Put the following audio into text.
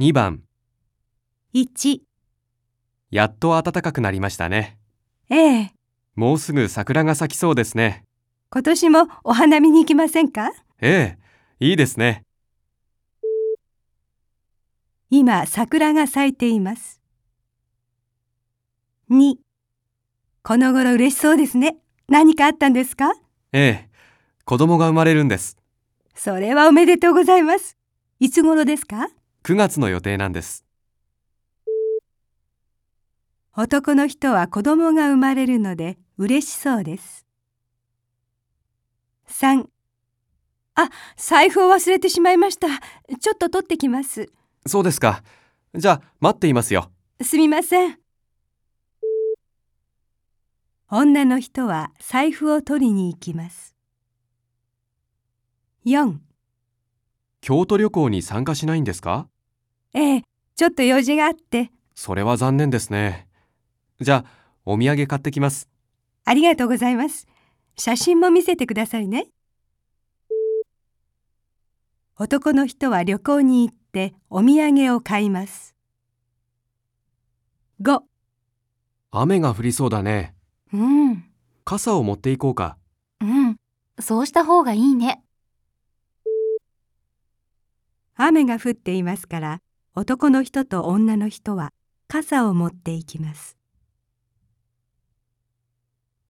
2番、1、やっと暖かくなりましたね。ええ、もうすぐ桜が咲きそうですね。今年もお花見に行きませんか？ええ、いいですね。今、桜が咲いています。2、この頃嬉しそうですね。何かあったんですか？ええ、子供が生まれるんです。それはおめでとうございます。いつ頃ですか？9月の予定なんです。男の人は子供が生まれるので嬉しそうです。3あ、財布を忘れてしまいました。ちょっと取ってきます。そうですか。じゃあ、待っていますよ。すみません。女の人は財布を取りに行きます。4京都旅行に参加しないんですか？ええ、ちょっと用事があって、それは残念ですね。じゃあ、お土産買ってきます。ありがとうございます。写真も見せてくださいね。男の人は旅行に行ってお土産を買います。5雨が降りそうだね。うん、傘を持っていこうか。うん。そうした方がいいね。雨が降っていますから男の人と女の人は傘を持っていきます。